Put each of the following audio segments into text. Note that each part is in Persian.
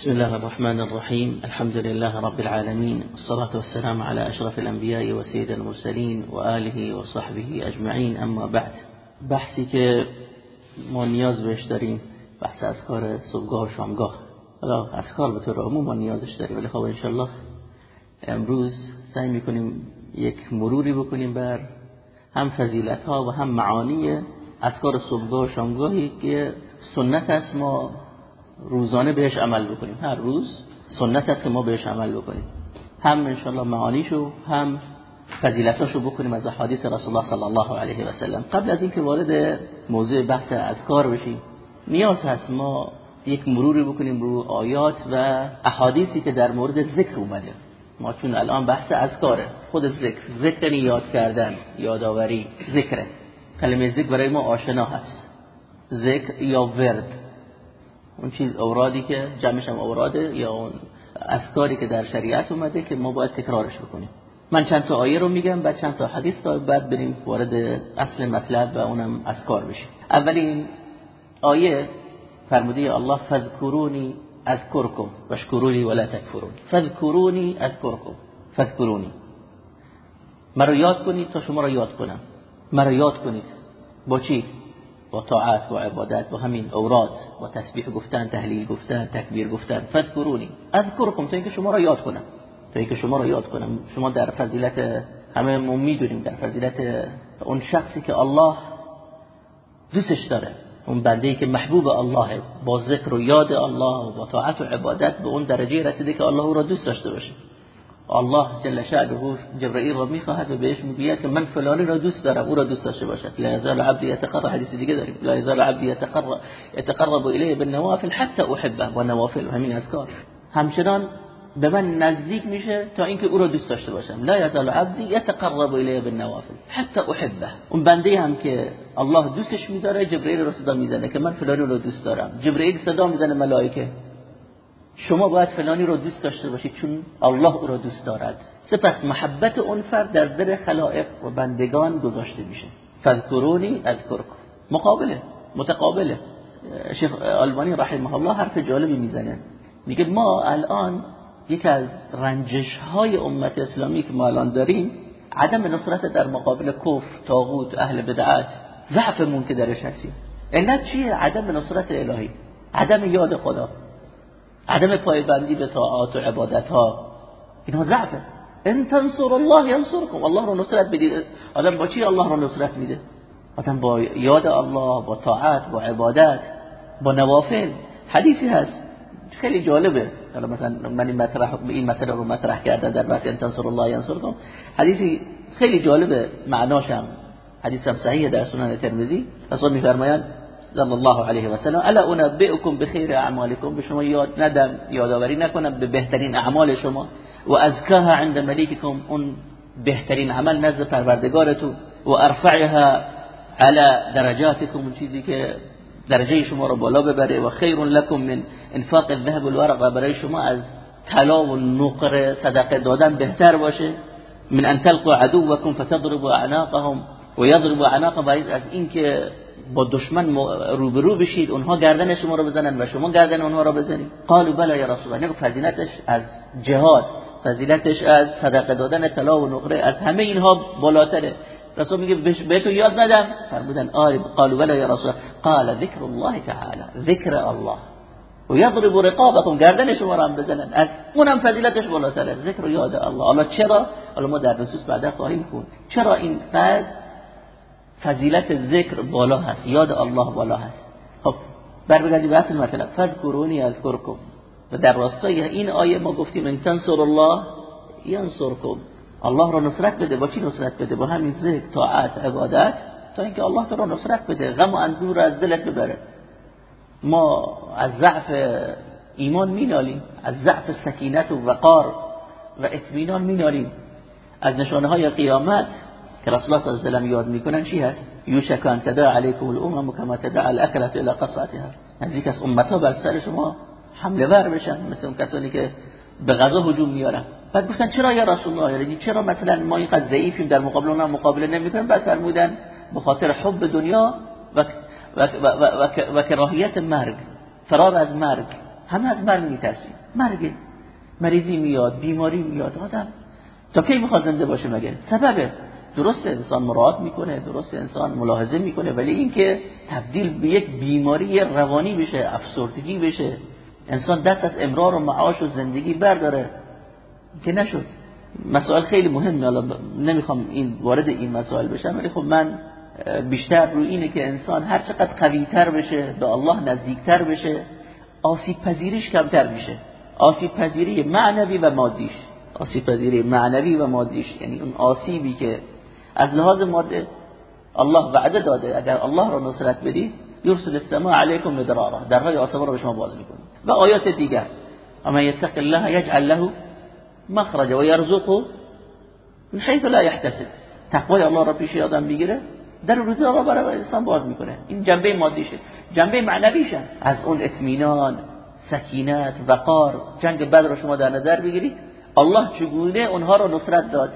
بسم الله الرحمن الرحيم الحمد لله رب العالمين والصلاة والسلام على أشرف الأنبياء وسيد المرسلين وآله وصحبه أجمعين أما بعد بحثی که ما نیاز بهش داریم بحث از کار صبحگاه و شامگاه حالا از کار به طور ما نیازش داریم ولی خب انشالله امروز سعی می‌کنیم یک مروری بکنیم بر هم فضیلت ها و هم معانی از کار صبحگاه و شامگاهی که سنت است ما روزانه بهش عمل بکنیم. هر روز سنت است که ما بهش عمل بکنیم. هم انشالله معانیشو هم فضیلتاشو بکنیم از حدیث رسول الله صلی الله علیه و سلم. قبل از اینکه وارد موضوع بحث اذکار بشیم نیاز هست ما یک مروری بکنیم رو آیات و احادیثی که در مورد ذکر اومده. ما چون الان بحث اذکاره خود ذکر ذکر یاد کردن یادآوری ذکره. کلمه ذکر برای ما آشنا هست. ذکر یا ورد. اون چیز اورادی که جمعش هم اوراده یا اون اسکاری که در شریعت اومده که ما باید تکرارش بکنیم. من چند تا آیه رو میگم بعد چند تا حدیث تا بعد بریم وارد اصل مطلب و اونم اسکار بشیم. اولین آیه فرموده الله فذكروني اذكركم واشكروا ولا تكفرون فذكروني اذكركم فذكروني مرا یاد کنید تا شما را یاد کنم. مرا یاد کنید. با چی؟ با طاعت و عبادت با همین اوراد با تسبیح گفتن تهلیل گفتن تکبیر گفتن. فذکرونی. اذکرکم تا اینکه شما را یاد کنم. تا اینکه شما را یاد کنم. شما در فضیلت همه ما می‌دونیم. در فضیلت اون شخصی که الله دوستش داره. اون بنده ای که محبوب الله با ذکر و یاد الله و طاعت و عبادت به اون درجه رسیده که الله او را دوست داشته باشه. الله جل شأنه جبرائیل را می‌خواهد و بهش می‌گوید که من فلانی را دوست دارم او را دوست داشته باشد. لا یزال عبدی یتقرب حدیث دیگه داریم. لا یزال عبدی الیه بالنوافل حتی احبه و نوافل همین اذکار. همچنان به من نزدیک میشه تا اینکه او را دوست داشته باشم. لا یزال عبدی یتقرب الیه بالنوافل حتی احبه. اون بنده هم که الله دوستش میداره جبرئیل را صدا می‌زنه که من فلانی را دوست دارم. جبرئیل صدا می‌زنه ملائکه. شما باید فلانی رو دوست داشته باشید چون الله او را دوست دارد. سپس محبت اون فرد در دل خلائق و بندگان گذاشته میشه. فذکرونی اذکرکم. مقابله متقابله. شیخ آلبانی رحمه الله حرف جالبی می‌زنه. میگه ما الان یک از رنجش های امت اسلامی که ما الان داریم عدم نصرت در مقابل کفر طاغوت اهل بدعت ضعفمون که درش هستیم. علت چیه؟ عدم نصرت الهی. عدم یاد خدا. عدم پایبندی به طاعات و عبادت ها اینها ضعفه. ان تنصر الله ینصركم الله رو نصرت بدید. آدم با چی الله رو نصرت میده؟ آدم با یاد الله با طاعت با عبادت با نوافل. حدیثی هست. خیلی جالبه. حالا مثلا من این مطرح این مسئله رو مطرح کردم در بحث ان تنصر الله ینصركم حدیثی خیلی جالبه. معناشم حدیث هم صحیح در سنن ترمذی. رسول میفرمایند صلی الله علیه و سلم الا انبئکم بخیر اعمالکم به شما یاد ندم یادآوری نکنم به بهترین اعمال شما و أزکاها عند ملیککم اون بهترین عمل نزد پروردگارتون و ارفعها على درجاتکم اون چیزی که درجه شما رو بالا ببره و خیر لكم من انفاق الذهب والورق. برای شما از طلا و نقره صدقه دادن بهتر باشه من ان تلقوا عدوكم فتضربوا اعناقهم و بعید از اینکه با دشمن روبرو بشید اونها گردن شما رو بزنن و شما گردن اونها رو بزنید. قالوا بلا یا رسول الله. فضیلتش از جهاد فضیلتش از صدقه دادن طلا و نقره از همه اینها بالاتره. رسول میگه بهتون یاد ندم؟ فرمودن آره قالوا بلا یا رسول قال ذکر الله تعالی. ذکر الله. و یضرب رقابكم گردن شما رو هم بزنن. از اونم فضیلتش بالاتره. ذکر یاد الله. حالا چرا؟ حالا ما در نصوص بعدا خواهیم خوند. چرا این قد فضیلت ذکر بالا هست یاد الله بالا هست. خب برگردیم به اصل مطلب فذکرونی اذکرکم. و در راستای این آیه ما گفتیم ان تنصر الله ینصرکم. الله را نصرت بده. با چی نصرت بده؟ با همین ذکر طاعت عبادت. تا اینکه الله تو را نصرت بده. غم و اندور از دلت ببره. ما از ضعف ایمان مینالیم. از ضعف سکینت و وقار و اطمینان مینالیم. از نشانه های قیامت که رسول الله صلی الله علیه و یاد می‌کنن چی هست؟ یوشک ان تدع علیکم الامم كما تدع الاکله الى قصعتها. نزدیک از امتها بر سر شما حمله ور بشن مثل اون کسانی که به غذا هجوم میارن. بعد گفتن چرا یا رسول الله؟ یعنی چرا مثلا ما اینقدر ضعیفیم در مقابل اونها مقابله نمی‌کنیم بعد فرمودن به خاطر حب دنیا و و, و, و, و کراهیت مرگ. فرار از مرگ. همه از مرگ میترسیم. مرگ. مریضی میاد بیماری میاد. آدم. تا کی می‌خواد زنده باشه مگه؟ سببه. درست انسان مراد می‌کنه درست انسان ملاحظه می‌کنه ولی اینکه تبدیل به یک بیماری روانی بشه افسردگی بشه انسان دست از امرار و معاش و زندگی برداره که نشد. مسائل خیلی مهمه. حالا نمی‌خوام این وارد این مسائل بشم ولی خب من بیشتر روی اینه که انسان هر چقدر قویتر بشه به الله نزدیکتر بشه آسیب پذیریش کمتر میشه. آسیب پذیری معنوی و مادیش. آسیب پذیری معنوی و مادیش. یعنی اون آسیبی که از لحاظ ماده الله وعده داده اگر الله را نصرت بدید یرسل السماء علیکم مدرارا. درهای آسمان را به شما باز می‌کنه. و آیات دیگر. اما یتق الله یجعل له مخرج و یرزقه من حیث لا يحتسب تقوای الله را پیش آدم می‌گیره در روزی را برای انسان باز می‌کنه. این جنبه مادیشه. جنبه معنویشه. از اون اطمینان سکینت وقار جنگ بدر رو شما در نظر بگیرید. الله چگونه اونها را نصرت داد؟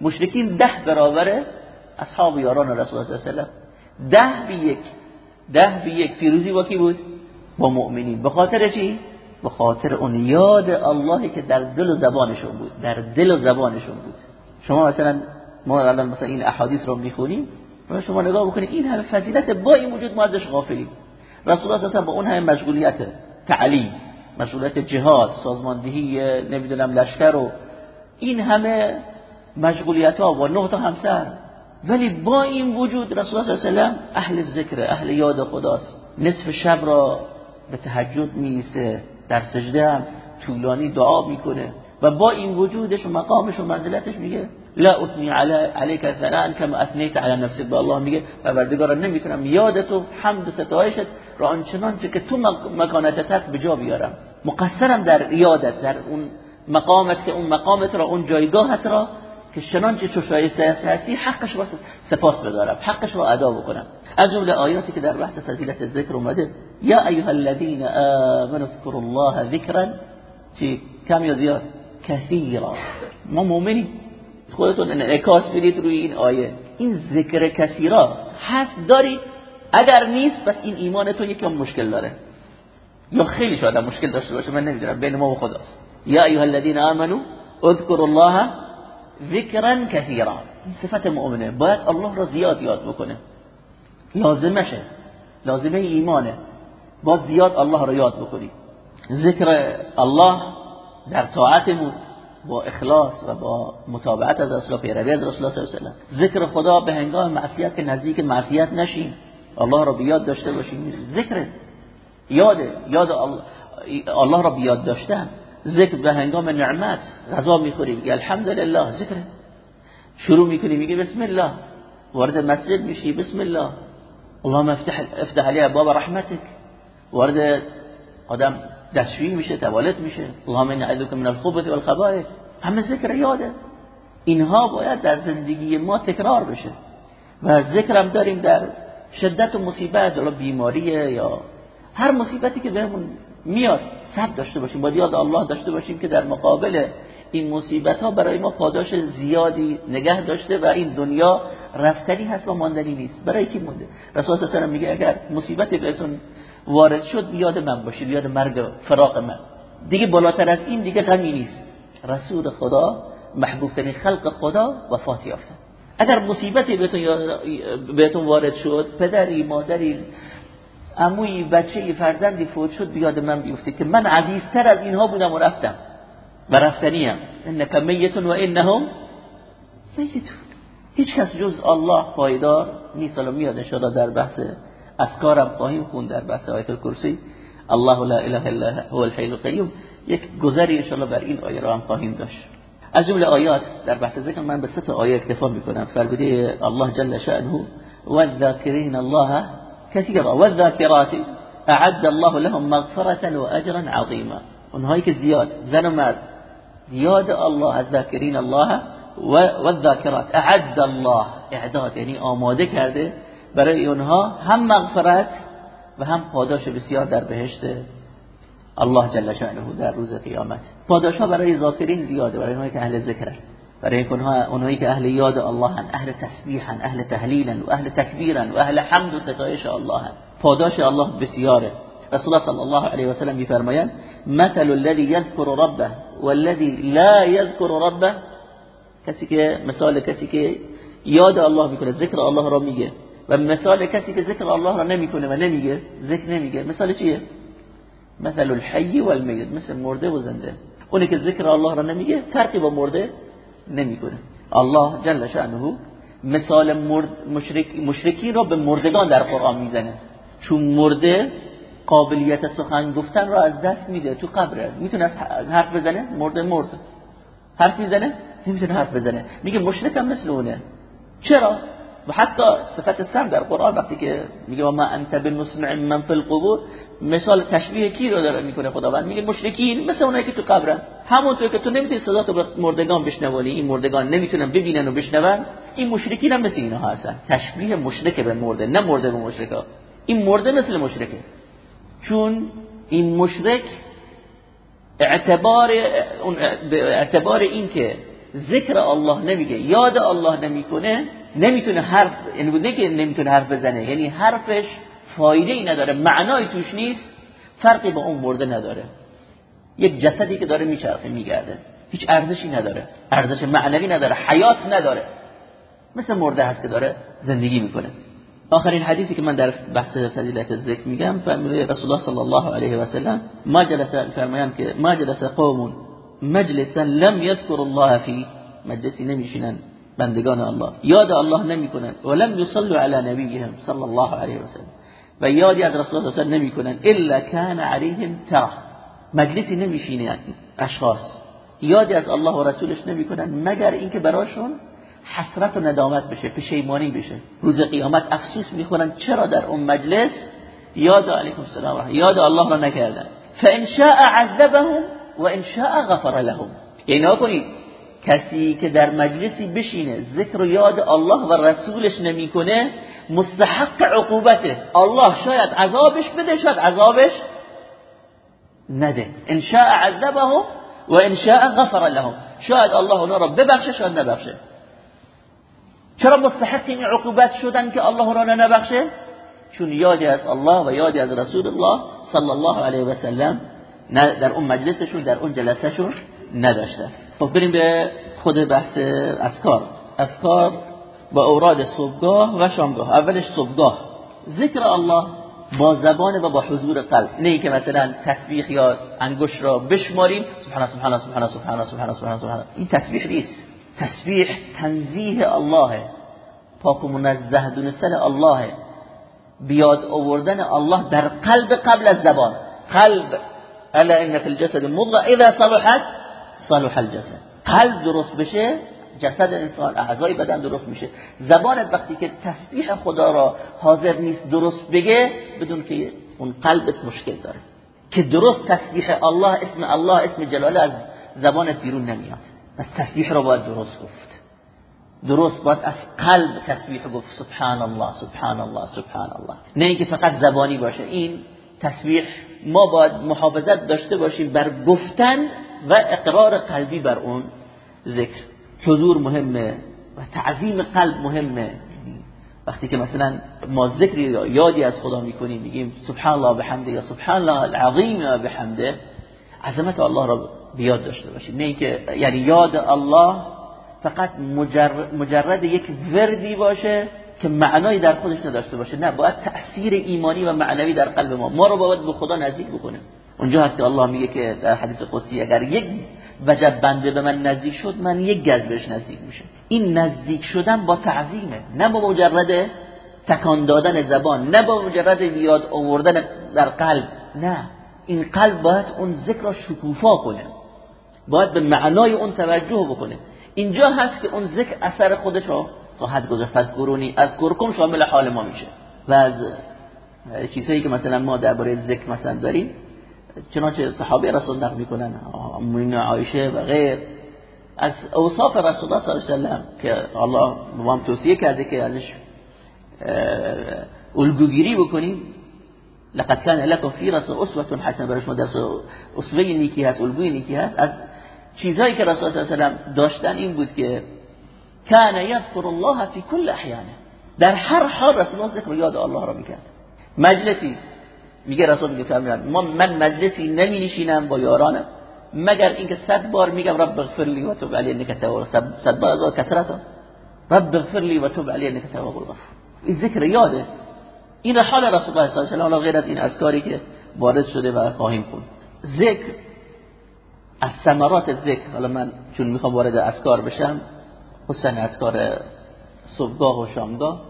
مشرکین ده برابر اصحاب یاران رسول الله صلی الله ده به یک. ده به یک. پیروزی با کی بود؟ با مؤمنین. به خاطر چی؟ به خاطر اون یاد اللهی که در دل و زبانشون بود. در دل و زبانشون بود. شما مثلا ما الان مثلا این احادیث رو می‌خونیم و شما نگاه بکنید این همه فضیلت با این وجود ما ازش غافلیم. رسول الله صلی با اون همه مشغولیت تعلیم مشغولیت جهاد سازماندهی نمی‌دونم لشکر و این همه مشغولیت ها با نه تا همسر. ولی با این وجود رسول الله صلی الله و اهل ذکر اهل یاد خداست. نصف شب را به تهجد میسه در سجده هم طولانی دعا می‌کنه. و با این وجودش و مقامش و منزلتش میگه لا اثنی علیک ثناء کما اثنیت علی نفسک. به الله میگه پروردگار نمی‌تونم یادت و حمد و ستایشت را آنچنان که تو مکانتت هست به جا بیارم. مقصرم در یادت در اون مقامت که اون مقامت را اون جایگاهت را که چنانچه چه شایسته هستی حقش را سپاس بدارم حقش را ادا بکنم. از جمله آیاتی که در بحث فضیلت ذکر اومده یا ایها الذين آمنوا اذكروا الله ذکرا چی؟ کم یا زیاد؟ کثیرا. ما مؤمنی خودتون انعکاس بدید روی این آیه. این ذکر کثیرا هست داری. اگر نیست پس این ایمانتون یکم مشکل داره. یا خیلی شاید مشکل داشته باشه من نمی‌دونم. بین ما و خداست. یا ایها الذين آمنوا اذكروا الله ذکرا کثیرا. این صفت مؤمنه. باید الله را زیاد یاد بکنه. لازمشه لازمه ایمانه. باید زیاد الله را یاد بکنی. ذکر الله در طاعتمون با اخلاص و با متابعت از رسول پیروی از رسول الله صلی الله علیه ذکر خدا به هنگام معصیت که نزدیک معصیت نشیم. الله را بیاد داشته باشیم. ذکر یاد یاد الله الله را بیاد داشتن. ذکر به هنگام نعمت غذا می‌خوری میگه الحمدلله ذکر. شروع می‌کنی میگه بسم الله. وارد مسجد میشی بسم الله. اللهم افتح افتح علی باب رحمتك وارد آدم دستشویی میشه توالت میشه. اللهم این اعوذ من الخبث والخبائث. همه ذکر یاده. اینها باید در زندگی ما تکرار بشه. و ذکر هم داریم در شدت و مصیبت یا بیماریه یا هر مصیبتی که بهمون میاد صبر داشته باشیم. با یاد الله داشته باشیم که در مقابل این مصیبت ها برای ما پاداش زیادی نگه داشته و این دنیا رفتنی هست و ماندنی نیست. برای کی مونده؟ رسول الله میگه اگر مصیبت بهتون وارد شد بیاد من باشید بیاد مرگ فراق من. دیگه بالاتر از این دیگه غمی نیست. رسول خدا محبوب ترین خلق خدا وفات یافته. اگر مصیبتی بهتون بهتون وارد شد پدری مادری عموی بچه فرزندی فوت شد بیاد من بیفته که من عزیزتر از اینها بودم و رفتم و رفتنیم. انک میتون و انهم میتون. هیچ کس جز الله پایدار نیست. الان میاد ان در بحث اسکارم خواهیم خون در بحث آیت الکرسی. الله لا اله الا هو الحی القیوم. یک گذری ان بر این آیه را هم خواهیم داشت. از جمله آیات در بحث ذکر من به سه آیه اکتفا می‌کنم. فرموده الله جل شأنه والذاکرین الله كثيرا والذاكرات اعد الله لهم مغفرة واجرا عظيما اونهایی که زیاد زن و مرد زیاد الله از ذاکرین الله و الذاکرات اعد الله. اعداد یعنی آماده کرده برای اونها هم مغفرت و هم پاداش بسیار در بهشت الله جل شأنه در روز قیامت. پاداش ها برای ذاکرین زیاده برای اونهایی که اهل ذکرن برای اونهایی که اهل یاد الله هن اهل تسبیحن اهل تهلیلن و اهل تکبیرن و اهل حمد و ستایش الله هن پاداش الله بسیاره. رسول الله صلی الله علیه و سلم میفرمایند مثل الذي يذكر ربه والذي لا يذكر ربه. کسی که مثال کسی که یاد الله می‌کنه ذکر الله را میگه. و مثال کسی که ذکر الله را نمی‌کنه و نمیگه ذکر نمیگه. مثال چیه؟ مثل الحی والمیت مثل مرده و زنده. اونی که ذکر الله را نمیگه فرقی با مرده نمی‌کنه. الله جل شأنه مثال مرد مشرک مشرکی را به مردگان در قرآن می‌زنه. چون مرده قابلیت سخن گفتن را از دست میده تو قبره می‌تونه حرف بزنه؟ مرده مرد. حرف می‌زنه؟ نمی‌تونه حرف بزنه. میگه مشرک هم مثل اونه. چرا؟ و حتی صفت سم در قرآن وقتی که میگه ما انت بالمسمع من فی القبور مثال تشبیه کی رو داره می‌کنه خداوند؟ میگه مشرکین مثل اونایی که تو قبرن. همونطور که تو نمی‌تونی صدا تو مردگان بشنوانی این مردگان نمی‌تونن ببینن و بشنون این مشرکین هم مثل اینها هستن. تشبیه مشرک به مرده نه مرده به مشرکا. این مرده مثل مشرکه. چون این مشرک اعتبار اعتبار این که ذکر الله نمیگه یاد الله نمی‌کنه نمی‌تونه حرف یعنی بوده که نمی‌تونه حرف بزنه یعنی حرفش فایده ای نداره معنای توش نیست فرقی با اون مرده نداره. یک جسدی که داره میچرخه میگرده. هیچ ارزشی نداره ارزش معنوی نداره حیات نداره. مثل مرده هست که داره زندگی می‌کنه. آخرین حدیثی که من در بحث فضیلت ذکر میگم فرموده رسول الله صلی الله علیه و سلم ما جلس فرمایان که ما جلس قوم مجلسا لم يذكر الله فی مجلسی نمیشینن بندگان الله. یاد الله نمی‌کنن ولم يصلوا على نبيهم صلی الله علیه و سلم و یادی از رسول الله صلی نمی‌کنن الا كان عليهم ترى مجلسی نمیشینن اشخاص. یادی از الله و رسولش نمی‌کنن مگر اینکه براشون حسرت و ندامت بشه پشیمانی بشه. روز قیامت افسوس می‌خورن چرا در اون مجلس یاد علیکم السلام؟ یاد الله را نکردن. فان شاء عذبهم و ان شاء غفر لهم. یعنی کنید. کسی که در مجلسی بشینه ذکر و یاد الله و رسولش نمی‌کنه مستحق عقوبته. الله شاید عذابش بده شاید عذابش نده. ان شاء عذبهم و ان شاء غفر لهم شاید الله اونا را ببخشه شاید نبخشه. چرا مستحق این عقوبت شدن که الله را نبخشه؟ چون یادی از الله و یادی از رسول الله صلی الله علیه و سلم در اون مجلسشون در اون جلسهشون نداشته. خب بریم به خود بحث اسکار اسکار با اوراد صبحگاه و شامگاه. اولش صبحگاه. ذکر الله با زبان و با حضور قلب. نه که مثلا تسبیح یا انگشت را بشماریم. سبحان سبحان سبحان سبحان سبحان سبحان سبحان. این تسبیح نیست. تسبیح تنزیه الله. پاک و منزه دونستن الله. بیاد آوردن الله در قلب قبل از زبان. قلب. الا ان فی الجسد مضغه. اذا صلحت صلح الجسد قلب درست بشه جسد انسان اعضای بدن درست میشه. زبان وقتی که تسبیح خدا را حاضر نیست درست بگه بدون که اون قلبت مشکل داره. که درست تسبیح الله اسم الله اسم جلاله از زبانت بیرون نمیاد. پس تسبیح را باید درست گفت. درست باید از قلب تسبیح گفت. سبحان الله سبحان الله سبحان الله نه اینکه فقط زبانی باشه. این تسبیح ما باید محافظت داشته باشیم بر گفتن و اقرار قلبی بر اون ذکر. حضور مهمه و تعظیم قلب مهمه. وقتی که مثلا ما ذکری یا یادی از خدا می‌کنیم میگیم سبحان الله بحمده یا سبحان الله العظیم بحمده عظمت الله را بیاد داشته باشیم. نه اینکه یعنی یاد الله فقط مجرد, مجرد یک وردی باشه که معنایی در خودش نداشته باشه. نه باید تأثیر ایمانی و معنوی در قلب ما. ما رو باید به خدا نزدیک بکنه. اونجا هست که الله میگه که در حدیث قدسی اگر یک وجب بنده به من نزدیک شد من یک گز بهش نزدیک میشه این نزدیک شدن با تعظیمه نه با مجرد تکان دادن زبان نه با مجرد بیاد آوردن در قلب نه. این قلب باید اون ذکر را شکوفا کنه. باید به معنای اون توجه بکنه. اینجا هست که اون ذکر اثر خودش رو خواهد گذاشت از کرکم شامل حال ما میشه. و از چیزهایی که مثلا ما درباره ذکر مثلا داریم چنانچه صحابه رسول نقل می‌کنن امین عایشه و غیر. از اوصاف رسول الله صلی الله علیه و سلم که الله ما توصیه کرده که ازش الگوگیری بکنیم لقد كان لكم في رسول اسوه حسنه برای شما در اسوه نیکی هست الگوی نیکی هست. از چیزهایی که رسول الله صلی الله علیه و داشتن این بود که كان يذكر الله في كل احيانه در هر حال رسول الله ذکر یاد الله را می‌کرد. مجلسی میگه رسول میگه ما من مجلسی نمی نشینم با یارانم. مگر اینکه صد بار میگم رب اغفر لی و تب علی انک تواب. صد بار از کثرت رب اغفر لی و تب علی انک تواب. الغفور این ذکر یاده. این حال رسول الله صلی الله علیه و غیر از این اذکاری که وارد شده و خواهیم کن ذکر از ثمرات ذکر. حالا من چون می‌خوام وارد اذکار بشم حسن اذکار صبحگاه و شامگاه.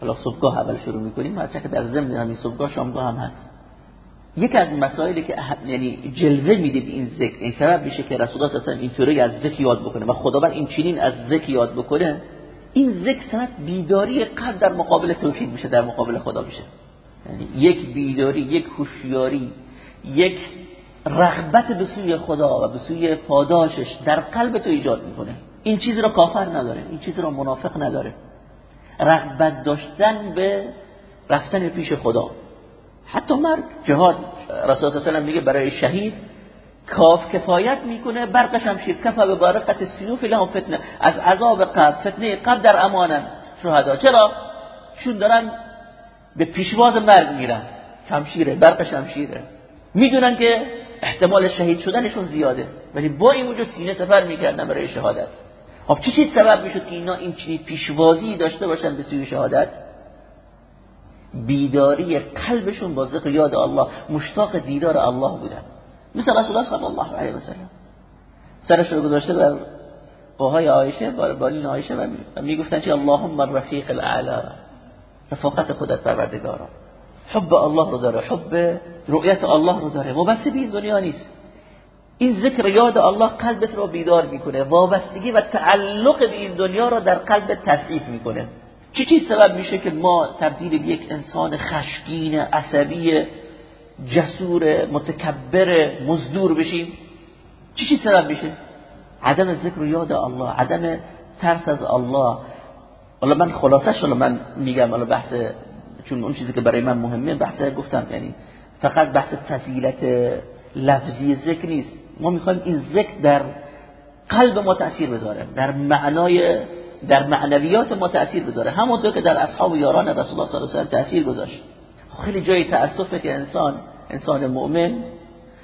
حالا صبحگاه اول شروع می‌کنیم. هرچند که در ضمن همین صبحگاه شامگاه هم هست. یکی از مسائلی که یعنی جلوه میده به این ذکر این سبب میشه که رسول الله اصلا اینطوری از ذکر یاد بکنه و خداوند این چنین از ذکر یاد بکنه این ذکر سبب بیداری قلب در مقابل توحید میشه در مقابل خدا میشه. یعنی یک بیداری یک هوشیاری یک رغبت به سوی خدا و به سوی پاداشش در قلب تو ایجاد می‌کنه. این چیز را کافر نداره این چیز را منافق نداره. رغبت داشتن به رفتن پیش خدا. حتی مرگ جهاد رسول الله صلی میگه برای شهید کاف کفایت می‌کنه برقش هم شیر. کفا به بارقت سیوف لهم فتنه. از عذاب قبل فتنه قبل در امانن شهدا. چرا؟ چون دارن به پیشواز مرگ میرن. شمشیره برق شمشیره می‌دونن که احتمال شهید شدنشون زیاده. ولی با این وجود سینه سفر می‌کردن برای شهادت. خب چه چیز سبب می‌شد که اینا این چنین پیشوازی داشته باشن به سوی شهادت؟ بیداری قلبشون با ذکر یاد الله مشتاق دیدار الله بودن. مثل رسول الله صلی الله علیه و سلم. سرش رو گذاشته بر قوهای عایشه بر بالین عایشه و می‌گفتن که اللهم الرفیق الاعلا رفاقت خودت پروردگارا. حب الله رو داره حب رؤیت الله رو داره. وابسته به دنیا نیست. این ذکر یاد الله قلبت رو بیدار می‌کنه. وابستگی و تعلق به این دنیا رو در قلب تضعیف می‌کنه. چه چیز سبب میشه که ما تبدیل به یک انسان خشمگین عصبی جسور متکبر مزدور بشیم؟ چه چیز سبب میشه؟ عدم ذکر یاد الله عدم ترس از الله. حالا من خلاصش حالا من میگم حالا بحث چون اون چیزی که برای من مهمه بحث گفتم یعنی فقط بحث فضیلت لفظی ذکر نیست. ما می‌خوایم این ذکر در قلب ما تأثیر بذاره در معنای در معنویات ما تأثیر بذاره همونطور که در اصحاب یاران رسول الله صلی الله علیه و تأثیر گذاشت. خیلی جای تأسفه که انسان انسان مؤمن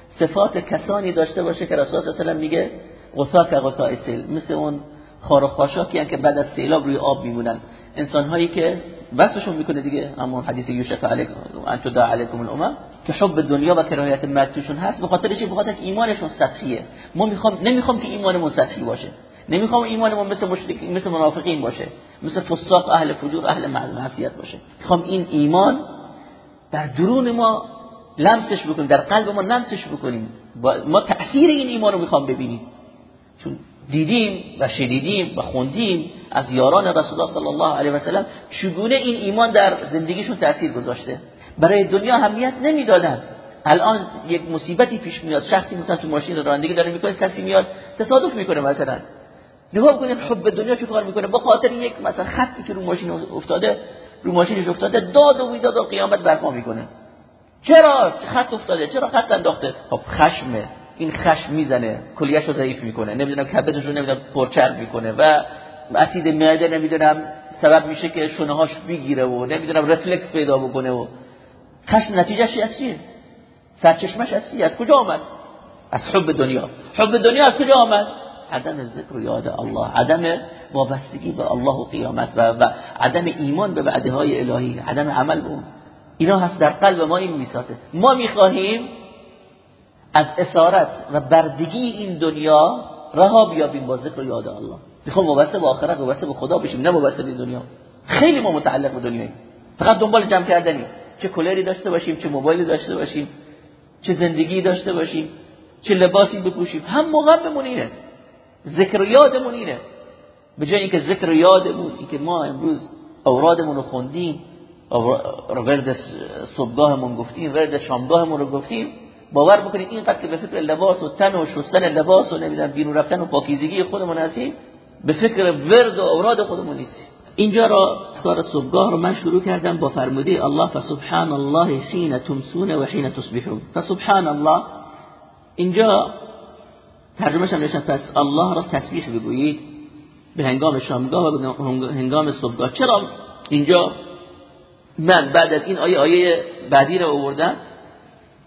صفات کسانی داشته باشه که رسول الله صلی الله علیه و میگه غثا که غثا سیل مثل اون خار و خاشاکی که بعد از سیلاب روی آب میمونن. انسان هایی که بسشون می‌کنه دیگه همون حدیث یوشف علیکم انتو دا علیکم الامم که حب دنیا و کراهیت مرگ توشون هست به خاطرش به خاطر ایمانشون سطحیه. ما می‌خوام نمی‌خوام که ایمانمون سطحی باشه. نمی‌خوام ایمانمون مثل مشرک مثل منافقین باشه. مثل فساق اهل فجور اهل معصیت باشه. می‌خوام این ایمان در درون ما لمسش بکنیم در قلب ما لمسش بکنیم. ما تأثیر این ایمان رو می‌خوام ببینیم. چون دیدیم و شنیدیم و خوندیم از یاران رسول الله صلی الله علیه و سلم چگونه این ایمان در زندگیشون تاثیر گذاشته. برای دنیا اهمیت نمی‌دادن. الان یک مصیبتی پیش میاد. شخصی مثلا تو ماشین رانندگی داره می‌کنه کسی میاد تصادف می‌کنه مثلا. نگاه کنید حب دنیا چه کار می‌کنه؟ با خاطر یک مثلا خطی که رو ماشین افتاده رو ماشینش افتاده داد و بیداد و قیامت برپا می‌کنه. چرا؟ خط افتاده؟ چرا خط انداخته؟ خب خشمه. این خشم می‌زنه. کلیهش رو ضعیف می‌کنه. نمی‌دونم کبدش رو نمی‌دونم پرچر می‌کنه و اسید معده نمی‌دونم سبب میشه که شونه هاش بگیره و نمی‌دونم رفلکس پیدا بکنه و خشم نتیجهش از چیه؟ سرچشمش از چیه؟ از کجا آمد؟ از حب دنیا. حب دنیا از کجا آمد؟ عدم ذکر و یاد الله عدم وابستگی به الله و قیامت و, و عدم ایمان به وعده های الهی عدم عمل به اون. اینا هست در قلب ما این می‌سازه ما می‌خواهیم از اسارت و بردگی این دنیا رها بیابیم با ذکر و یاد الله. می‌خوام وابسته به آخرت وابسته به خدا بشیم نه وابسته به دنیا. خیلی ما متعلق به دنیاییم. فقط دنبال جمع کردنیم. چه کلری داشته باشیم چه موبایلی داشته باشیم چه زندگی داشته باشیم چه لباسی بپوشیم. هم موقع اینه. ذکر یادمون اینه. به جای اینکه ذکر یادمون اینکه ما امروز اورادمون رو خوندیم ورد صبحگاهمون گفتیم ورد شامگاهمون رو گفتیم باور بکنید اینقدر که به فکر لباس و تن و شستن لباس و نمی‌دونم بیرون رفتن و پاکیزگی خودمون هستیم به فکر ورد و اوراد خودمون نیستیم. اینجا را کار صبحگاه رو من شروع کردم با فرموده الله فسبحان الله حين تمسون و حين تصبحون. فسبحان الله. اینجا ترجمهش هم نشن پس الله را تسبیح بگویید. به هنگام شامگاه و به هنگام صبحگاه. چرا اینجا من بعد از این آیه آیه بعدی رو آوردم؟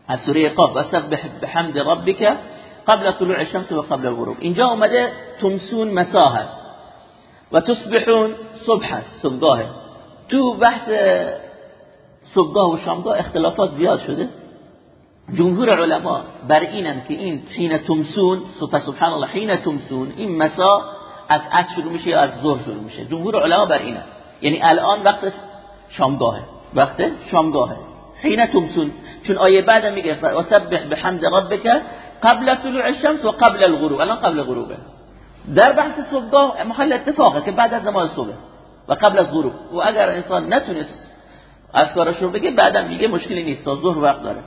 از سوره قاف. وسبح بحمد ربک قبل طلوع الشمس و قبل الغروب. اینجا اومده تمسون مسا هست. و تصبحون صبح هست صبحگاهه. تو بحث صبحگاه و شامگاه اختلافات زیاد شده. جمهور علما بر اینن که این حین تمسون سبحان الله حین تمسون این مسا از عصر شروع میشه یا از ظهر شروع میشه؟ جمهور علما بر اینن. یعنی الان وقت شامگاهه. وقت شامگاهه. حین تمسون. چون آیه بعد میگه وسبح بحمد ربک قبل طلوع الشمس و قبل الغروب. الان قبل غروبه. در بحث صبحگاه محل اتفاقه که بعد از نماز صبح و قبل از غروب. و اگر انسان نتونست از کارش رو بگه بعدا میگه مشکلی نیست تا ظهر وقت داره.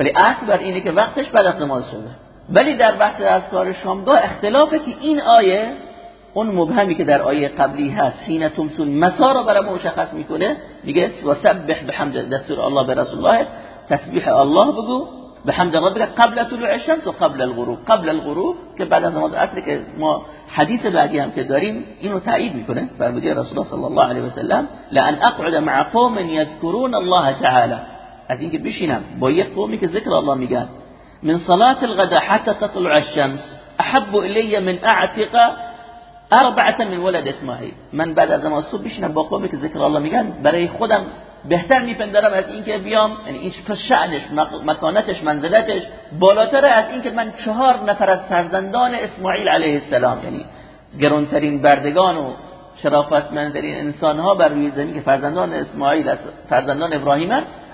ولی اصل بر اینه که وقتش بعد از نماز شده. ولی در بحث از کار شامگاه اختلافه که این آیه اون مبهمی که در آیه قبلی هست حین تمسون مسا رو برای مشخص می‌کنه میگه و سبح بحمد دستور الله به رسول الله تسبیح الله بگو بحمد ربك قبل طلوع الشمس و قبل الغروب. قبل الغروب که بعد از نماز عصر که ما حدیث بعدی هم که داریم اینو تایید می‌کنه. فرمودی رسول الله صلی الله علیه و سلم لان اقعد مع قوم يذكرون الله تعالی از اینکه بشینم. با یک قومی که ذکر الله میگن من صلاه الغداء حتى تطلع الشمس احب الی من اعتق اربعه من ولد اسماعیل. من بعد از نماز صبح بشینم با قومی که ذکر الله میگن برای خودم بهتر میپندارم از اینکه بیام. یعنی این شأنش مکانتش منزلتش بالاتر از اینکه من چهار نفر از فرزندان اسماعیل علیه السلام یعنی گرونترین بردگان و شرافتمندترین انسان ها بر روی زمین که فرزندان اسماعیل فرزندان ابراهیم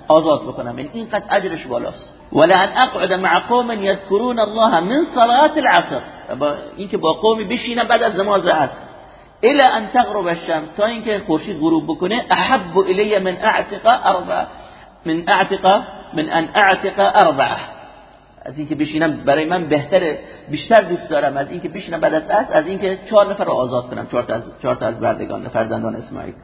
آزاد بکنم. این اینقدر اجرش بالاست. ولان اقعد مع قوم يذكرون الله من صلاه العصر. اینکه با قومی بشینم بعد از نماز عصر. الى ان تغرب الشمس. تا اینکه خورشید غروب بکنه احب الی من اعتق اربع من اعتق من ان اعتق اربعه از اینکه بشینم برای من بهتره بیشتر دوست دارم. از اینکه بشینم بعد از عصر از اینکه چهار نفر رو آزاد کنم. چهار تا از چهار تا از بردگان فرزندان اسماعیل.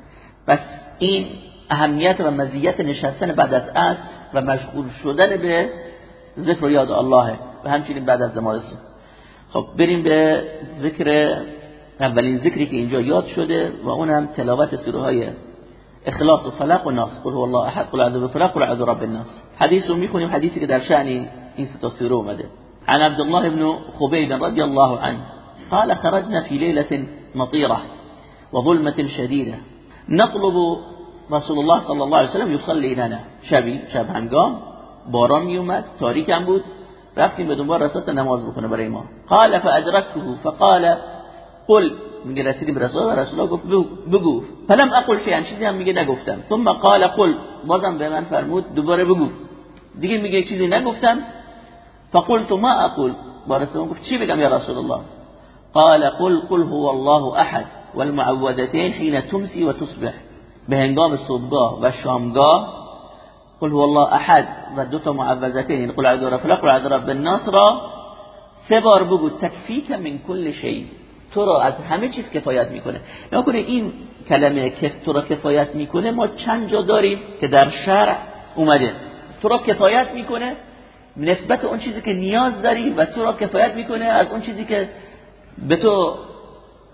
پس این اهمیت و مزیت نشستن بعد از عصر و مشغول شدن به ذکر و یاد الله و همچنین بعد از نماز خب بریم به ذکر اولین ذکری که اینجا یاد شده و اونم تلاوت سوره های اخلاص و فلق و ناس. قل هو الله احد قل اعوذ بفلق قل اعوذ رب الناس. حدیث رو می‌خونیم حدیثی که در شأن این سه سوره اومده. عن عبد الله بن خبيب رضي الله عنه قال خرجنا في ليلة مطيرة وظلمة شديدة نطلب رسول الله صلى الله عليه وسلم يصلي لنا شبی شب هنگام باران میومد تاریک هم بود رفتیم به دنبال رسول نماز بکنه برای ما قال فادركته فقال قل میگه رسیدیم رسول و رسول گفت بگو فلم أقل شیئا چیزی هم میگه نگفتم ثم قال قل بازم به من فرمود دوباره بگو دیگه میگه چیزی نگفتم فقلت ما أقول با رسول گفت چی بگم یا رسول الله قال قل قل هو الله احد والمعوذتين حين تمسي وتصبح به هنگام صبحگاه و شامگاه قل هو الله احد و دو تا معوذتين یعنی قل اعوذ برب قل اعوذ برب الناس را سه بار بگو تکفیک من کل شیء تو را از همه چیز کفایت می‌کنه. نکنه این کلمه که تو را کفایت می‌کنه ما چند جا داریم که در شرع اومده. تو را کفایت می‌کنه نسبت اون چیزی که نیاز داری و تو را کفایت می‌کنه از اون چیزی که به تو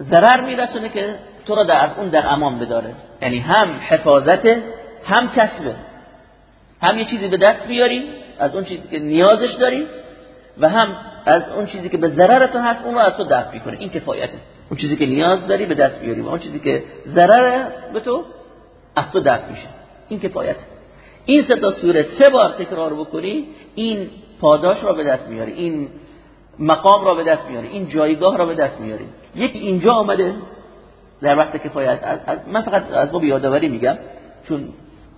ضرر میرسونه که تو را در از اون در امان بداره. یعنی هم حفاظت هم کسبه هم یه چیزی به دست بیاری از اون چیزی که نیازش داری و هم از اون چیزی که به ضرر تو هست اون رو از تو دفع می‌کنه این کفایته اون چیزی که نیاز داری به دست بیاری و اون چیزی که ضرر به تو از تو دفع میشه. این کفایت. این سه تا سوره سه بار تکرار بکنی این پاداش را به دست میاری این مقام را به دست میاری این جایگاه را به دست میاری. یکی اینجا آمده. در وقت کفایت. من فقط از باب یادآوری میگم چون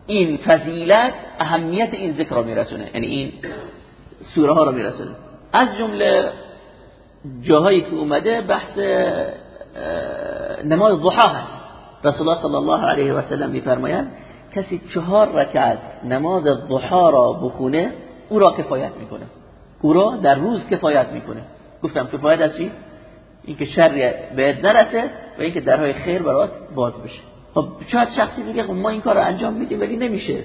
این فضیلت اهمیت این ذکر را میرسونه. یعنی این سوره ها را میرسونه. از جمله جاهایی که اومده بحث نماز ضحا هست. رسول الله صلی الله علیه و سلم میفرمایند کسی چهار رکعت نماز ضحا را بخونه او را کفایت می‌کنه. او را در روز کفایت می‌کنه. گفتم کفایت از چی؟ اینکه شر بهت نرسه و اینکه درهای خیر برات باز بشه. خب شاید شخصی بگه خب ما این کار انجام میدیم ولی نمیشه.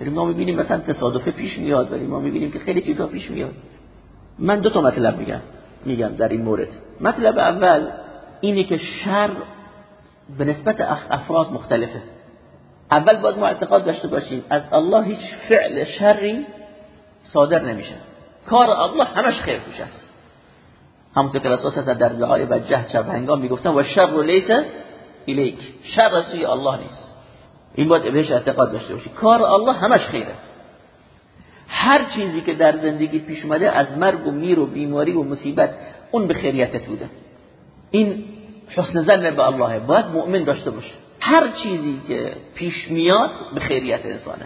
ولی ما می‌بینیم مثلا تصادفه پیش میاد ولی ما می‌بینیم که خیلی چیزا پیش میاد. من دو تا مطلب میگم میگم در این مورد. مطلب اول اینه که شر به نسبت افراد مختلفه. اول باید ما اعتقاد داشته باشیم از الله هیچ فعل شری صادر نمیشه. کار الله همش خیر توش است. همونطور که الله در دعای بجه شب هنگام می‌گفتن و شر لیس الیک. شر سوی الله نیست. این باید بهش اعتقاد داشته باشی. کار الله همش خیره. هر چیزی که در زندگی پیش اومده از مرگ و میر و بیماری و مصیبت اون به خیریتت بوده. این حسن زن به الله. باید مؤمن داشته باشه. هر چیزی که پیش میاد به خیریت انسانه.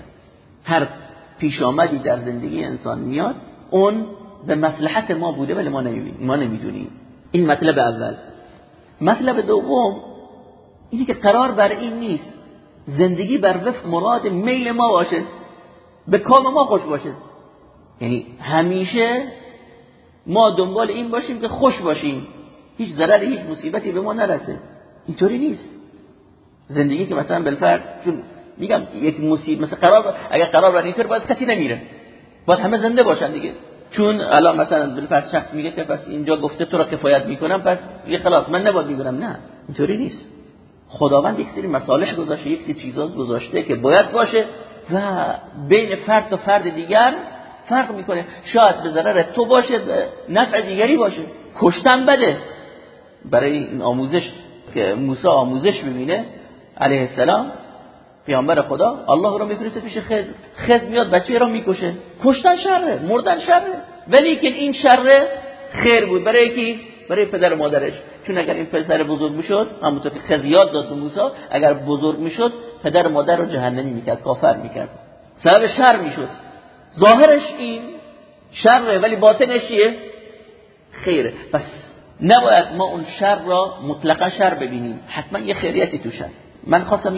هر پیش آمدی در زندگی انسان میاد اون به مصلحت ما بوده ولی ما ما نمی‌دونیم. این مطلب اول. مطلب دوم اینی که قرار بر این نیست زندگی بر وفق مراد میل ما باشه به کام ما خوش باشه. یعنی همیشه ما دنبال این باشیم که خوش باشیم. هیچ ضرری هیچ مصیبتی به ما نرسه. اینطوری نیست. زندگی که مثلا بالفرض چون میگم یک مصیبت مثلا قرار اگر قرار بر اینطور باید کسی نمیره. باید همه زنده باشن دیگه. چون الان مثلا بالفرض شخص میگه که پس اینجا گفته تو را کفایت می‌کنم پس یه خلاص من نباید می‌برم نه اینطوری نیست. خداوند یک سری مصالح گذاشته یک سری چیزا گذاشته که باید باشه و بین فرد و فرد دیگر فرق می‌کنه. شاید به ضرر تو باشه نفع دیگری باشه. کشتن بده. برای این آموزش که موسی آموزش ببینه علیه السلام پیامبر خدا الله رو میفرسته پیش خز خز میاد بچه را می‌کشه. کشتن شره مردن شره. ولی که این شره خیر بود. برای کی؟ برای پدر و مادرش. چون اگر این پسر بزرگ می‌شد همونطور که خزیات داد به موسی اگر بزرگ می‌شد پدر و مادر رو جهنمی می‌کرد کافر می‌کرد. سبب شر می‌شد. ظاهرش این شره ولی باطنش چیه؟ خیره. پس نباید ما اون شر را مطلقا شر ببینیم. حتما یه خیریتی توش هست. من خواستم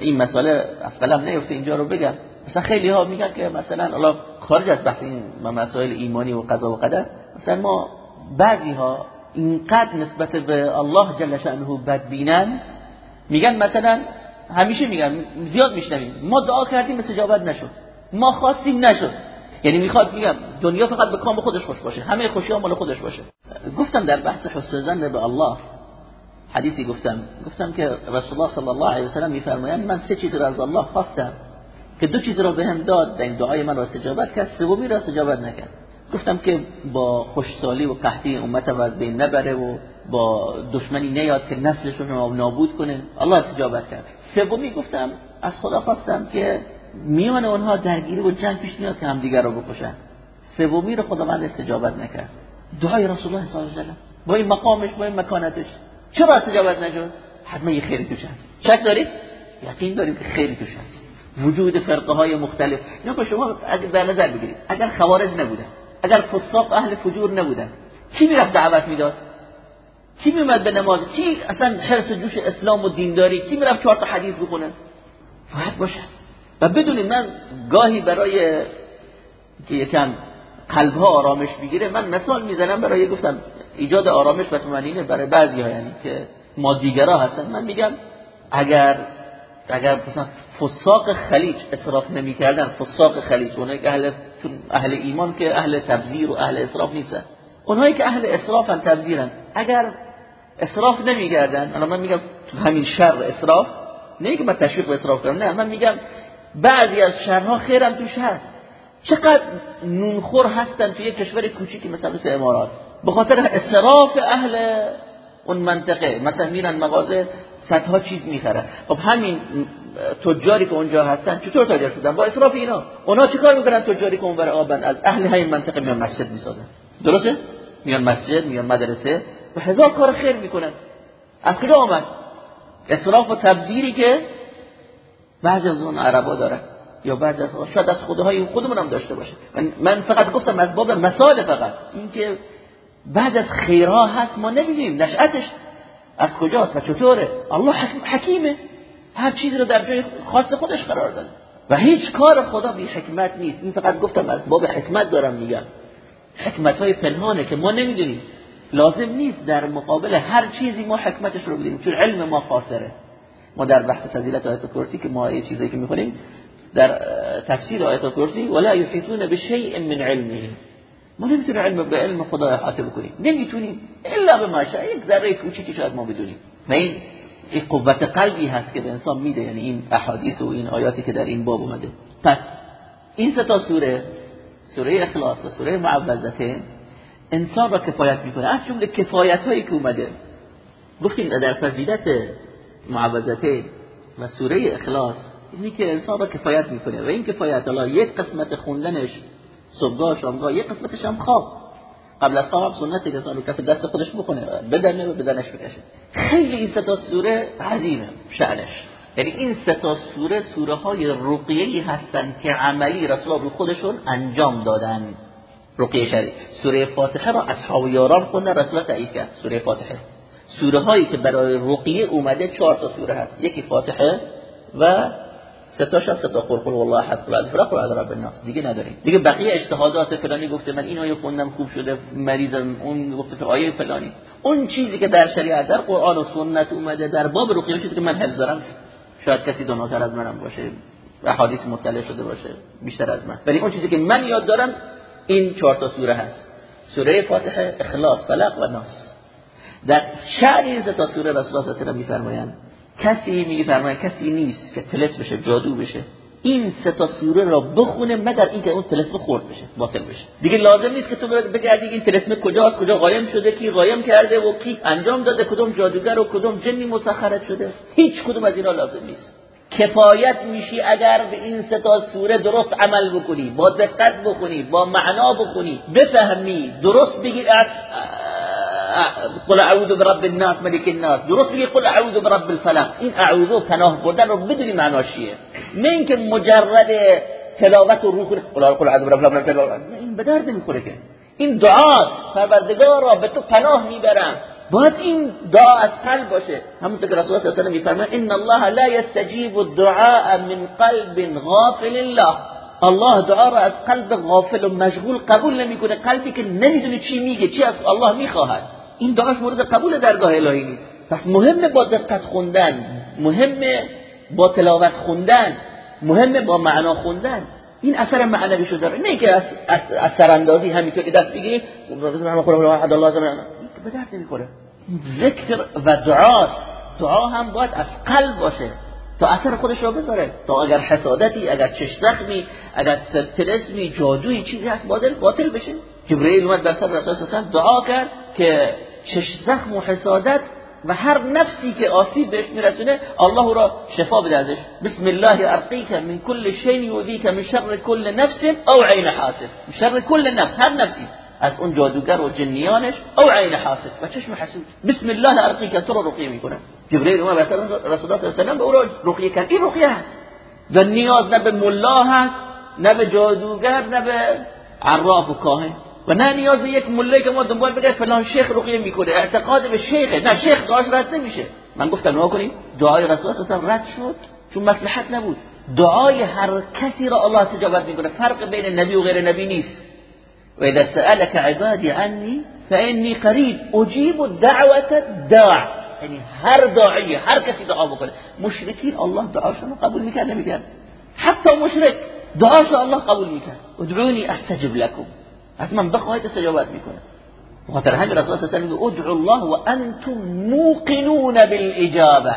این مسئله اصلا نیفته اینجا رو بگم. مثلا خیلی ها میگن که مثلا الله خارج از بحث این مسائل ایمانی و قضا و قدر مثلا ما بعضی ها اینقدر نسبت به الله جل شأنه بد بینن میگن مثلا همیشه میگن زیاد میشنویم ما دعا کردیم استجابت نشد. ما خواستیم نشد. یعنی می‌خواد میگم دنیا فقط به کام خودش خوش باشه همه خوشی ها مال خودش باشه. گفتم در بحث حسن به الله حدیثی گفتم. گفتم که رسول الله صلی الله علیه و سلم میفرمایند من سه چیز را از الله خواستم که دو چیز را بهم داد. این دعای من را استجابت کرد سومی را استجابت نکرد. گفتم که با خوشسالی و قحطی امت رو از بین نبره و با دشمنی نیاد که نسلشون رو نابود کنه. الله استجابت کرد. سومی گفتم از خدا خواستم که میان اونها درگیری و جنگ پیش میاد که همدیگر رو بکشن سومی رو خداوند استجابت نکرد. دعای رسول الله صلی الله علیه و با این مقامش با این مکانتش. چرا استجابت نشد؟ حتما یه خیری توش هست. شک دارید یقین داریم که خیری توش هست. وجود فرقه های مختلف نه شما اگر در نظر بگیرید. اگر خوارج نبودن اگر فساق اهل فجور نبودن کی می‌رفت دعوت می‌داد؟ کی میومد به نماز؟ کی اصلا حرس جوش اسلام و دینداری؟ کی می‌رفت چهار تا حدیث بخونه؟ باید باشه. و بدونید من گاهی برای که یکم قلب ها آرامش بگیره من مثال می‌زنم برای گفتم ایجاد آرامش و طمأنینه برای بعضی ها یعنی که ما دیگرا هستن. من میگم اگر اگر مثلا فساق خلیج اصراف نمی‌کردن فساق خلیج اونایی که اهل اهل ایمان که اهل تبذیر و اهل اسراف نیستن. اونایی که اهل اسرافن تبذیرن. اگر اسراف نمی‌کردن انا من میگم تو همین شر اسراف نه که من تشویق به اسراف کنم نه من میگم بعضی از شرها خیرم توش هست. چقدر نونخور هستن توی یک کشور کوچیکی مثلا مثل امارات؟ به خاطر اسراف اهل اون منطقه. مثلا میرن مغازه صدها چیز می‌خرن خب همین تجاری که اونجا هستن چطور تاجر شدن؟ با اسراف اینا. اونا چیکار می‌کنن تجاری که اونور آبن؟ از اهل همین منطقه میان مسجد می‌سازن. درسته؟ میان مسجد میان مدرسه. و هزار کار خیر می‌کنن. از کجا آمد؟ اسراف و تبذیری که بعضی از اون عربا دارن. یا بعضی از شاید از خودهای خودمون هم داشته باشه. من فقط گفتم از باب مثال فقط. اینکه بعض از خیرها هست ما نمی‌دونیم نشأتش از کجاست و چطوره. الله حکیمه. هر چیزی رو در جای خاص خودش قرار داده. و هیچ کار خدا بی حکمت نیست. این فقط گفتم از باب حکمت دارم میگم. حکمت های پنهانه که ما نمی‌دونیم. لازم نیست در مقابل هر چیزی ما حکمتش رو بدیم. چون علم ما قاصره ما در بحث فضیلت آیت کرسی که ما یه چیزی که می‌خونیم در تفسیر آیت کرسی ولا یحیطون بشیء من علمه ما نمی‌تونیم علم به علم خدا احاطه بکنیم نمی‌تونیم. الا به ما شاء. یک ذره کوچیکی شاید ما بدونیم. و این این قوت قلبی هست که به انسان میده. یعنی این احادیث و این آیاتی که در این باب اومده. پس این سه تا سوره سوره اخلاص و سوره معوذتین انسان را کفایت می‌کنه. از جمله کفایت هایی که اومده. گفتیم در فضیلت معوذتین و سوره اخلاص اینی که انسان را کفایت می‌کنه. و این کفایت الله یک قسمت خوندنش صبحگاه شامگاه یک قسمتش هم خواب. قبل از خواب سنتی که کف دست خودش بخونه بدنه و بدنش بکشه. خیلی این ستا سوره عظیمه شعنش یعنی این ستا سوره سوره های رقیه‌ای هستن که عملی رسول رو خودشون انجام دادن. رقیه شریف. سوره فاتحه را اصحاب یاران خوندن رسول تایید کرد. سوره فاتحه. سوره هایی که برای رقیه اومده چهار تا سوره هست. یکی فاتحه و سه تاش هم سه تا قل والله احد قل الفلق قل رب الناس. دیگه نداریم. دیگه بقیه اجتهادات فلانی گفته من این آیه خوندم خوب شده مریضم اون گفته که آیه فلانی. اون چیزی که در شریعت در قرآن و سنت اومده در باب رقیه چیزی که من حفظ دارم شاید کسی دوناتر از منم باشه احادیث مطلع شده باشه بیشتر از من. ولی اون چیزی که من یاد دارم این چهار تا سوره هست. سوره فاتحه اخلاص فلق و ناس. در شعر این تا سوره رسول الله صلی میفرمایند کسی میفرمایند کسی نیست که تلس بشه جادو بشه. این سه تا سوره را بخونه مگر اینکه اون تلسم خورد بشه باطل بشه. دیگه لازم نیست که تو بگردی این تلسم کجاست کجا قایم شده کی قایم کرده و کی انجام داده کدوم جادوگر و کدوم جنی مسخرت شده. هیچ کدوم از اینا لازم نیست. کفایت میشی اگر به این سه تا سوره درست عمل بکنی با دقت بخونی با معنا بخونی بفهمی درست بگی قل اعوذ برب الناس ملك الناس. درست میگه قل اعوذ برب الفلق. این اعوذ پناه بردن رو بدونی معناش چیه. نه اینکه مجرد تلاوت و روح قل قل اعوذ برب الفلق. این به درد نمی‌خوره که. این دعاست. پروردگارا به تو پناه می‌برم. باید این دعا از قلب باشه. همونطور که رسول الله صلی الله علیه و میفرماید ان الله لا يستجيب الدعاء من قلب غافل الله الله دعا را از قلب غافل و مشغول قبول نمی‌کنه. قلبی که نمی‌دونه چی میگه چی از الله می‌خواهد. این دعاش مورد قبول درگاه الهی نیست. پس مهمه با دقت خوندن مهمه با تلاوت خوندن مهمه با معنا خوندن این اثر معنوی شده داره نه که اثر اندازی همینطوری دست بگیری الله به درد نمی‌خوره. ذکر و دعاست. دعا هم باید از قلب باشه. تا اثر خودش رو بذاره. تا اگر حسادتی اگر چش زخمی اگر تلسمی جادویی چیزی هست باطل باطل بشه. جبرئیل اومد بر سر رسول الله دعا کرد که چش زخم و حسادت و هر نفسی که آسیب بهش میرسونه الله را شفا بده ازش. بسم الله ارقیک من کل شیء یؤذیک من شر کل نفس او عین حاسد. من شر کل نفس هر نفسی. از اون جادوگر و جنیانش او عین حاسد. و چشم حسود. بسم الله ارقیک تو رو رقیه می‌کنه جبرئیل اومد رسول الله صلی الله علیه و او رقیه کرد. این رقیه هست. و نیاز نه به ملا هست نه به جادوگر نه به عراف و کاهن. و نه نیاز به یک مله که ما دنبال بگه فلان شیخ رقیه می‌کنه اعتقاد به شیخه. نه شیخ داشت رد نمیشه. من گفتم نما کنیم دعای رسول الله رد شد. چون مصلحت نبود. دعای هر کسی را الله استجابت می‌کنه. فرق بین نبی و غیر نبی نیست. و اذا سألك عبادي عني فاني قريب اجيب دعوه الداع. یعنی هر داعی هر کسی دعا بکنه. مشرکین الله دعاشون قبول می‌کرد نمی‌کرد. حتی مشرک دعاش الله قبول می‌کرد. ادعوني استجب لكم از من بخواهید استجابت می‌کنه بخاطر همین رسول صلی الله علیه و ادعوا الله و انتم موقنون بالاجابه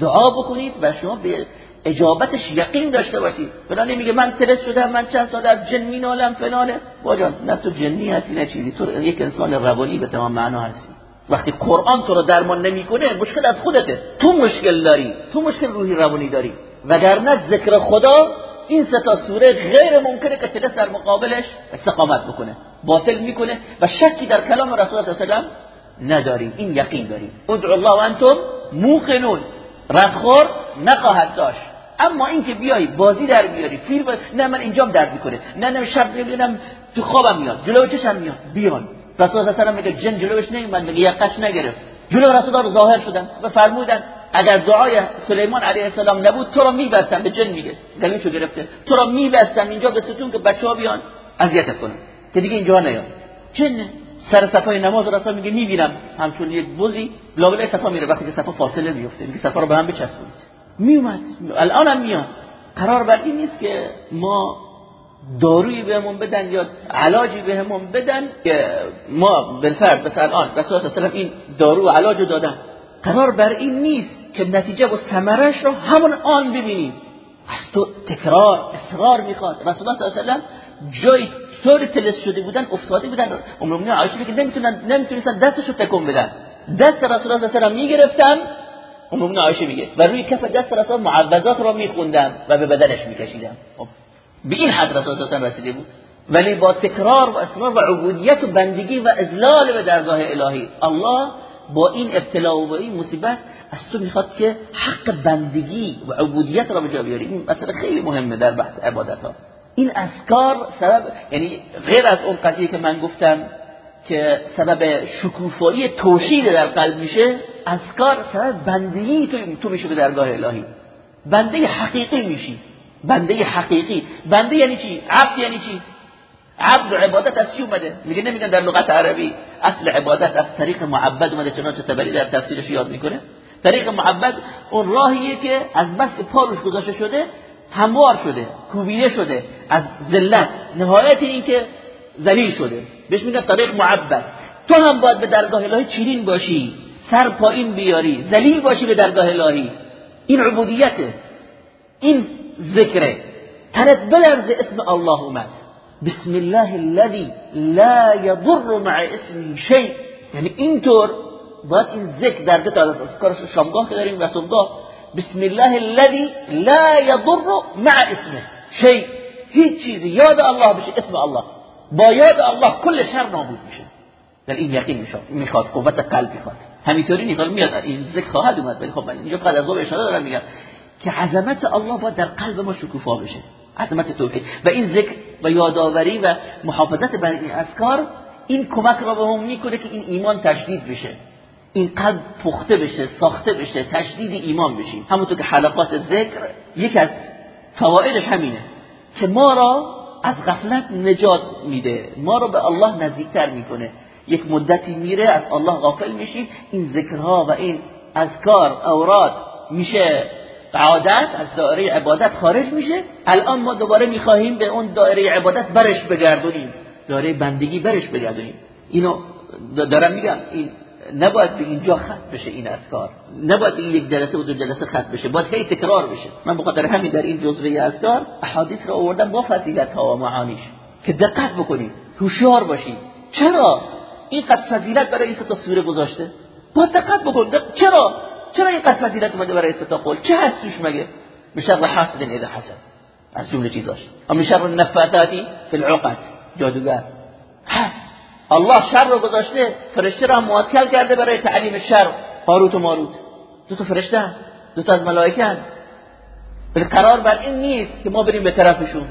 دعا بکنید و شما به اجابتش یقین داشته باشید. فلان میگه من ترس شدم من چند سال از جن مینالم فلانه. باجان نه تو جنی هستی نه چیزی. تو یک انسان روانی به تمام معنا هستی. وقتی قرآن تو رو درمان نمی‌کنه مشکل از خودته. تو مشکل داری. تو مشکل روحی روانی داری. وگرنه ذکر خدا این سه تا سوره غیر ممکنه که تلس در مقابلش استقامت بکنه باطل می‌کنه و شکی در کلام رسول الله صلی الله علیه و نداریم این یقین داریم. ادعو الله و انتم موقنون ردخور نخواهد داشت. اما اینکه بیای بازی در بیاری فیلم نه من اینجام درد می‌کنه نه نه شب می‌بینم تو خوابم میاد جلو چشم میاد بیان. رسول الله صلی میگه جن جلوش نمیاد میگه یقش نگرفت. جلو رسول الله ظاهر شدن و فرمودن اگر دعای سلیمان علیه السلام نبود تو را میبستم به جن میگه. گلوشو گرفته. تو را میبستم اینجا به ستون که بچه‌ها بیان اذیتت کنن. که دیگه اینجا نیاد جن سر صفای نماز رسول میگه می‌بینم. همچون یک بزی لابلای صفا میره. وقتی که صفا فاصله میفته میگه صفا رو به هم بچسبونید. میومد الان هم میاد. قرار بر این نیست که ما دارویی بهمون بدن یا علاجی بهمون بدن که ما بالفرض مثلا الان رسول الله این دارو و علاج دادن. قرار بر این نیست که نتیجه و ثمرش رو همون آن ببینیم. از تو تکرار اصرار می‌خواد. رسول الله صلی الله جای طور تلس شده بودن افتاده بودن. ام عایشه میگه نمی‌تونن نمی‌تونستن دستشو تکون بدن. دست رسول الله صلی الله علیه می‌گرفتم ام عایشه میگه و روی کف دست رسول معوذات را میخوندم و به بدنش میکشیدم. خب، به این حد رسول الله رسیده بود. ولی با تکرار و اصرار و عبودیت و بندگی و اذلال به درگاه الهی الله با این ابتلا و با این مصیبت از تو می‌خواد که حق بندگی و عبودیت را به جا بیاری. این مسئله خیلی مهمه در بحث عبادت ها این اذکار سبب یعنی غیر از اون قضیه که من گفتم که سبب شکوفایی توحید در قلب میشه اذکار سبب بندگی تو, تو میشه به درگاه الهی. بنده حقیقی میشی. بنده حقیقی. بنده یعنی چی؟ عبد یعنی چی؟ عبد و عبادت از چی اومده؟ میگه نمیگن در لغت عربی. اصل عبادت از طریق معبد اومده چنانچه تبری در تفسیرش یاد می‌کنه. طریق معبد اون راهیه که از بس پاروش گذاشته شده هموار شده کوبیده شده از ذلت. نهایت این که ذلیل شده. بهش میگن طریق معبد. تو هم باید به درگاه الهی چیرین باشی. سر پایین بیاری. ذلیل باشی به درگاه الهی. این عبودیته. این ذکره. تنت بلرز اسم الله اومد. بسم الله الذي لا يضر مع اسمه شيء. یعنی اینطور باید این ذکر در دو تا از اذکار شامگاه که داریم و صبحگاه. بسم الله الذي لا يضر مع اسمه شيء. هیچ چیزی یاد الله بشه اسم الله. با یاد الله کل شر نابود میشه. در این یقین میشه می‌خواد قوت قلب می‌خواد. همینطوری نیست میاد این ذکر خواهد اومد ولی خب من اینجا فقط از اشاره دارم میگم. که عظمت الله باید در قلب ما شکوفا بشه. عظمت توحید. و این ذکر و یادآوری و محافظت بر این اذکار این کمک را به هم می‌کنه که این ایمان تشدید بشه. این قلب پخته بشه ساخته بشه تشدید ایمان بشیم. همونطور که حلقات ذکر یک از فوائدش همینه که ما را از غفلت نجات میده. ما را به الله نزدیکتر می‌کنه. یک مدتی میره از الله غافل میشیم. این ذکرها و این اذکار اوراد میشه عادت از دایره عبادت خارج میشه. الان ما دوباره می‌خواهیم به اون دایره عبادت برش بگردونیم. دایره بندگی برش بگردونیم. اینو دارم میگم این نباید به اینجا ختم بشه این اذکار نباید این یک جلسه و دو جلسه ختم بشه. باید هی تکرار بشه. من بخاطر همین در این جزوه اذکار احادیث را آوردم با فضیلت ها و معانیش. که دقت بکنید هوشیار باشید. چرا؟ این قد فضیلت برای این تا سوره گذاشته؟ با دقت بکن چرا؟ چرا این قد فضیلت اومده برای تا قول؟ چه هست توش مگه؟ بشر حاسد اذا حسد. از جمله چیزاش. و شر النفاثاتی فی العقد جادوگر. هست. الله شر رو گذاشته فرشته را موکل کرده برای تعلیم شر. هاروت و ماروت. دو تا فرشته دو تا از ملائکه ولی قرار بر این نیست که ما بریم به طرفشون.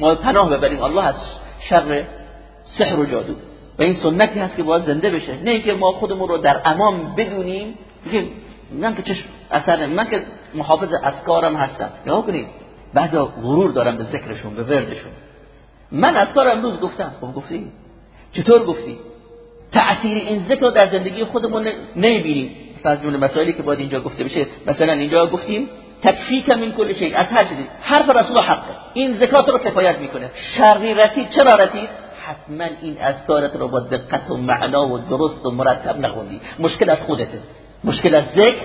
ما پناه ببریم. الله از شر سحر و جادو. و این سنتی هست که باید زنده بشه. نه اینکه ما خودمون رو در امان بدونیم. بگیم من که چش اثر من که محافظ اسکارم هستم. یا کنید. بعضا غرور دارم به ذکرشون به وردشون. من اسکار امروز گفتم. خب گفتی. چطور گفتی؟ تأثیر این ذکر در زندگی خودمون نمی‌بینیم. مثلا از جمله مسائلی که باید اینجا گفته بشه. مثلا اینجا گفتیم تکفیک من کل شیء از هر چیزی. حرف رسول حقه. این زکات رو کفایت می‌کنه. شری رسید. چرا رسید؟ حتما این اذکارت رو با دقت و معنا و درست و مرتب نخوندی. مشکل از خودته. مشکل از ذکر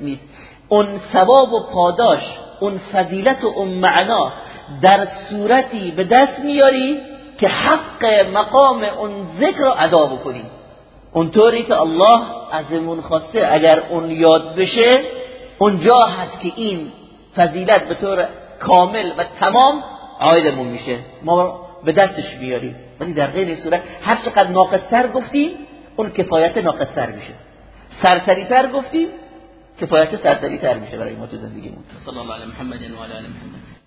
نیست. اون ثواب و پاداش اون فضیلت و اون معنا در صورتی به دست میاری که حق مقام اون ذکر رو ادا بکنی. اونطوری که الله ازمون خواسته اگر اون یاد بشه اونجا هست که این فضیلت به طور کامل و تمام عایدمون میشه. ما به دستش بیاریم ولی در غیر صورت هر چقدر ناقصتر گفتیم اون کفایت ناقصتر میشه. سرسریتر گفتیم کفایت سرسریتر میشه برای ما تو زندگیمون. صلی الله علی محمد و علی محمد.